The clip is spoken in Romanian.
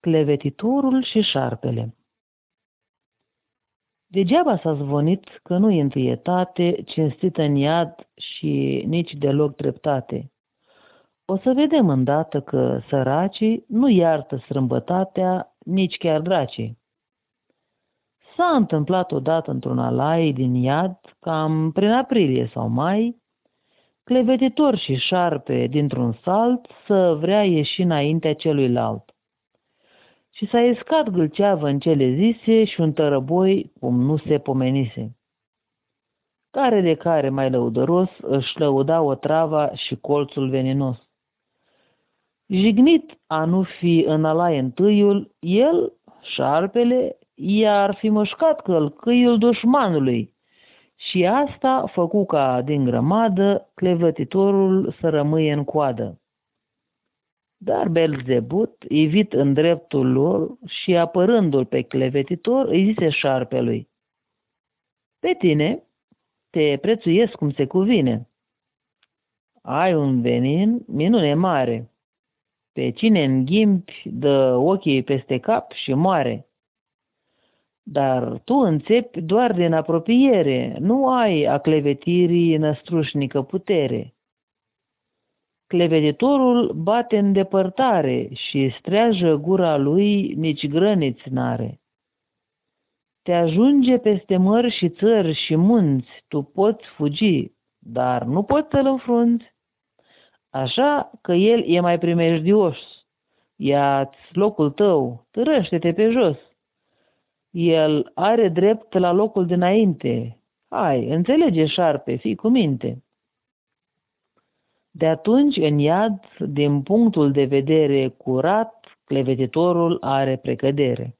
Clevetitorul și șarpele Degeaba s-a zvonit că nu e întâietate cinstită în iad și nici deloc dreptate. O să vedem îndată că săracii nu iartă strâmbătatea nici chiar dracii. S-a întâmplat odată într-un alai din iad, cam prin aprilie sau mai, clevetitor și șarpe dintr-un salt să vrea ieși înaintea celuilalt și s-a iscat gâlceavă în cele zise și un tărăboi cum nu se pomenise. Care de care mai lăudăros își lăuda o trava și colțul veninos. Jignit a nu fi în alai întâiul, el, șarpele, i-ar fi mășcat călcâiul dușmanului și asta făcu ca din grămadă clevătitorul să rămâie în coadă. Dar Belzebut, ivit în dreptul lor și apărându-l pe clevetitor, îi zise șarpelui, Pe tine te prețuiesc cum se cuvine. Ai un venin minune mare. Pe cine înghimpi, dă ochii peste cap și moare. Dar tu înțepi doar din apropiere, nu ai a clevetirii năstrușnică putere. Cleveditorul bate în depărtare și streajă gura lui nici grăniți n-are. Te ajunge peste mări și țări și munți, tu poți fugi, dar nu poți să-l înfrunți. Așa că el e mai primejdios. Ia-ți locul tău, târăște-te pe jos. El are drept la locul dinainte. Hai, înțelege șarpe, fii cu minte. De atunci, în iad, din punctul de vedere curat, clevetitorul are precădere.